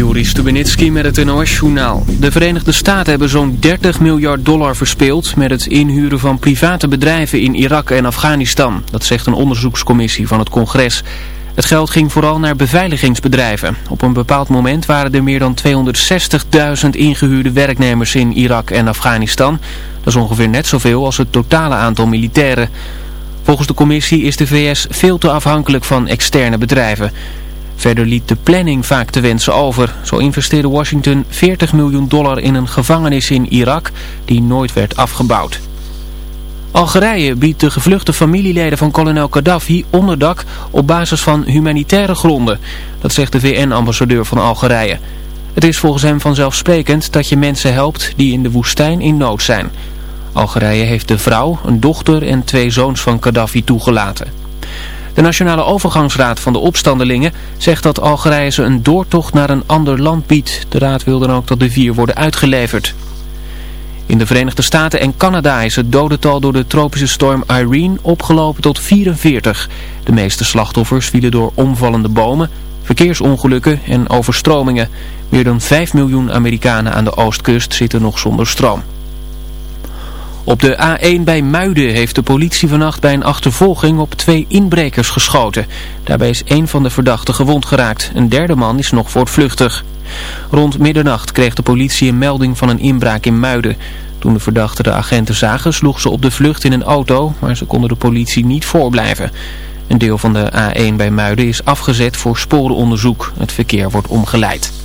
Juri Stubenitski met het NOS-journaal. De Verenigde Staten hebben zo'n 30 miljard dollar verspeeld met het inhuren van private bedrijven in Irak en Afghanistan. Dat zegt een onderzoekscommissie van het congres. Het geld ging vooral naar beveiligingsbedrijven. Op een bepaald moment waren er meer dan 260.000 ingehuurde werknemers in Irak en Afghanistan. Dat is ongeveer net zoveel als het totale aantal militairen. Volgens de commissie is de VS veel te afhankelijk van externe bedrijven. Verder liet de planning vaak te wensen over. Zo investeerde Washington 40 miljoen dollar in een gevangenis in Irak die nooit werd afgebouwd. Algerije biedt de gevluchte familieleden van kolonel Gaddafi onderdak op basis van humanitaire gronden. Dat zegt de VN-ambassadeur van Algerije. Het is volgens hem vanzelfsprekend dat je mensen helpt die in de woestijn in nood zijn. Algerije heeft de vrouw, een dochter en twee zoons van Gaddafi toegelaten. De Nationale Overgangsraad van de opstandelingen zegt dat Algerije ze een doortocht naar een ander land biedt. De raad wil dan ook dat de vier worden uitgeleverd. In de Verenigde Staten en Canada is het dodental door de tropische storm Irene opgelopen tot 44. De meeste slachtoffers vielen door omvallende bomen, verkeersongelukken en overstromingen. Meer dan 5 miljoen Amerikanen aan de oostkust zitten nog zonder stroom. Op de A1 bij Muiden heeft de politie vannacht bij een achtervolging op twee inbrekers geschoten. Daarbij is één van de verdachten gewond geraakt. Een derde man is nog voortvluchtig. Rond middernacht kreeg de politie een melding van een inbraak in Muiden. Toen de verdachten de agenten zagen sloeg ze op de vlucht in een auto, maar ze konden de politie niet voorblijven. Een deel van de A1 bij Muiden is afgezet voor sporenonderzoek. Het verkeer wordt omgeleid.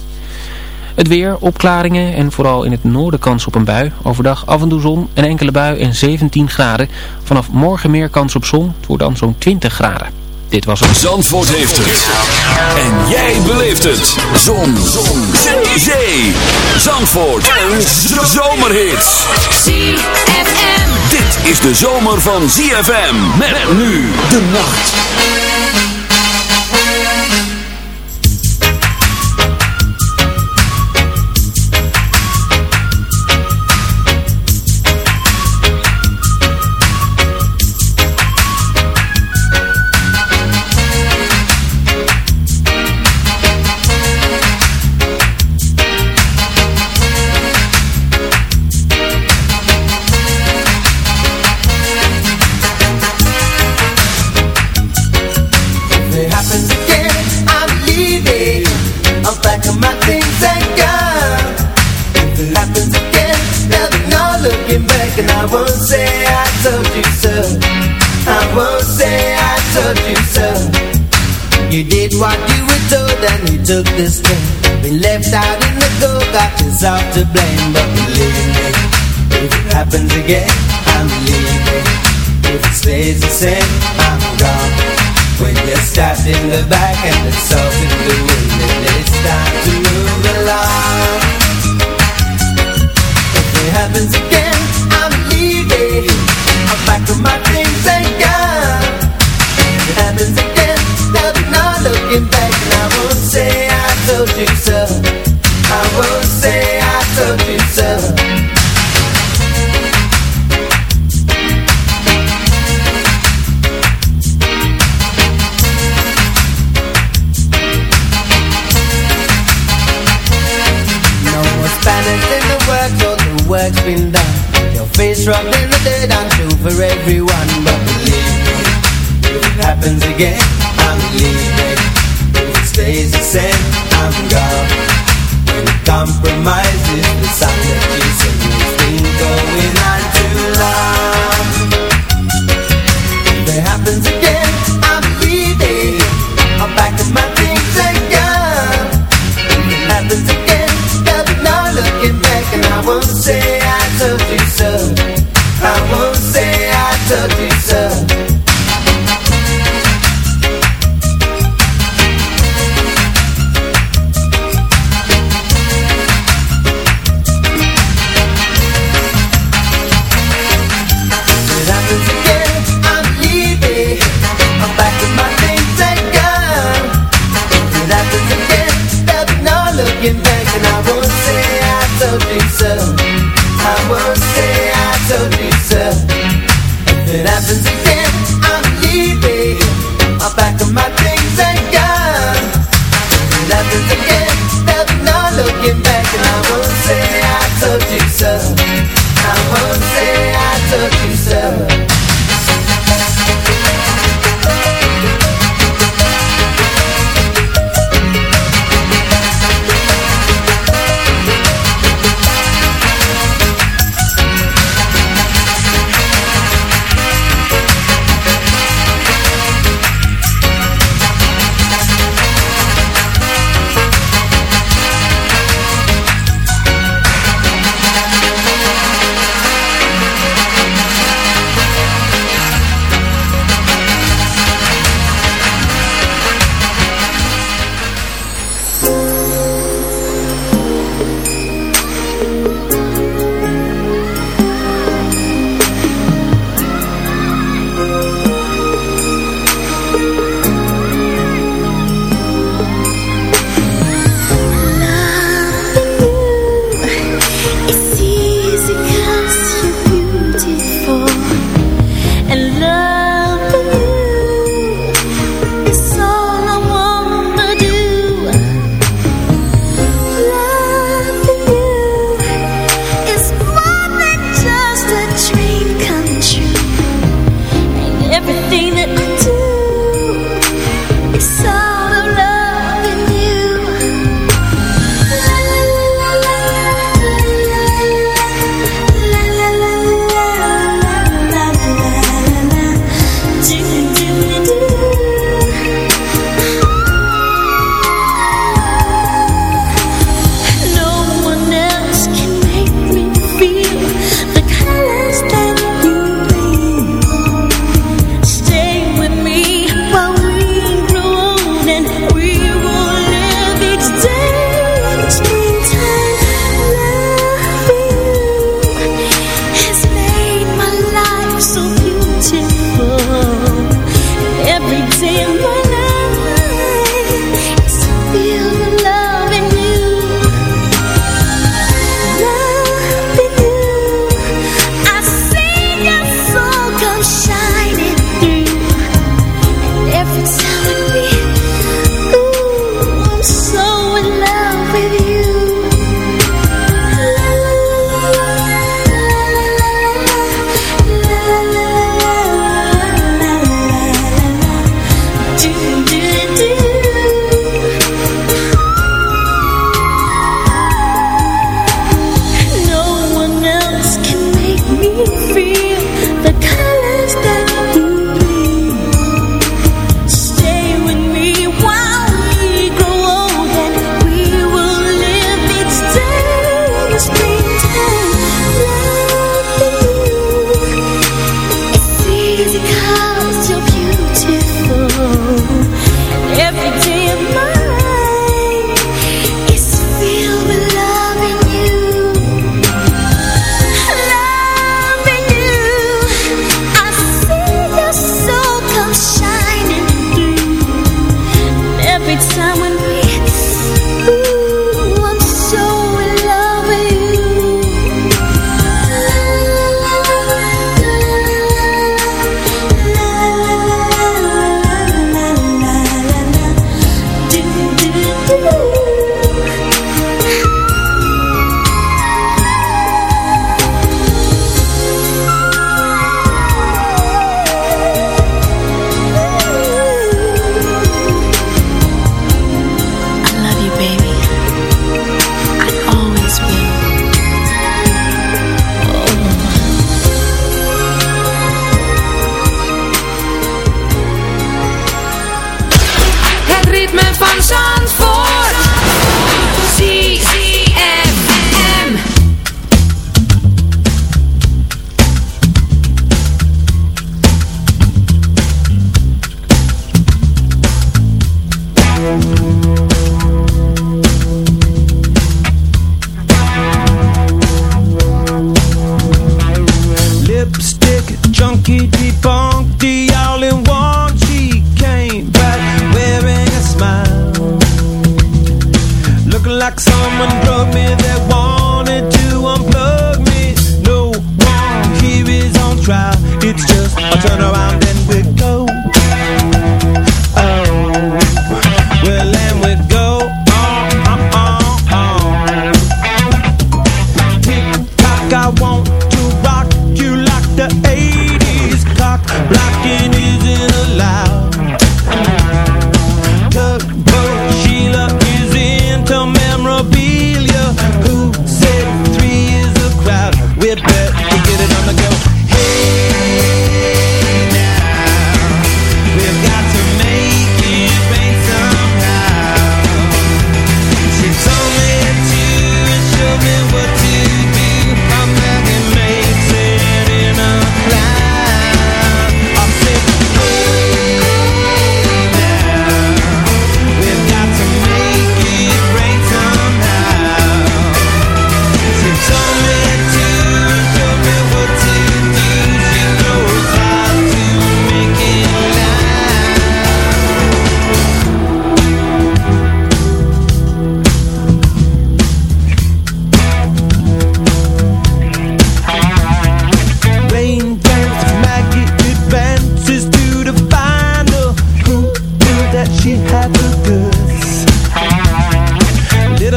Het weer, opklaringen en vooral in het noorden kans op een bui. Overdag af en toe zon, een enkele bui en 17 graden. Vanaf morgen meer kans op zon. Het wordt dan zo'n 20 graden. Dit was het. Zandvoort heeft het. En jij beleeft het. Zon. zon. Zee. Zee. Zandvoort. Een zomerhit. ZFM. Dit is de zomer van ZFM. Met nu de nacht. Took this thing Been left out in the cold, got yourself to blame, but believe me, if it happens again, I'm leaving. If it stays the same, I'm gone. When you're stabbed in the back and the salt in the wind And it's time to move along If it happens again, I'm leaving I'll pack up my I won't say I No more Spanish in the works, the work's been done. Your face rubbed in the dirt, true for everyone. But believe me, if it happens again, I'm leaving. Stays the same, I'm gone. When it compromises the sign that it's been going on uh, uh.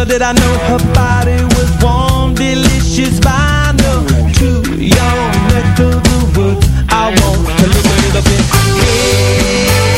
Did I know her body was warm, delicious by no To your neck of the woods I want to look a little bit. Hey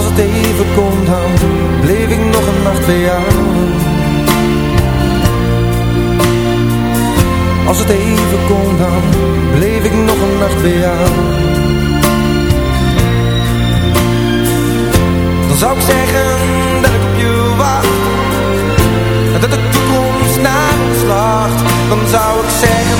Als het even kon dan Bleef ik nog een nacht bij jou. Als het even kon dan Bleef ik nog een nacht bij jou. Dan zou ik zeggen dat ik op je wacht En dat de toekomst naar ons lacht. Dan zou ik zeggen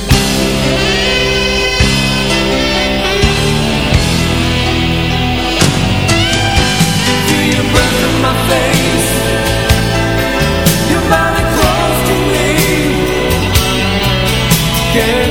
again.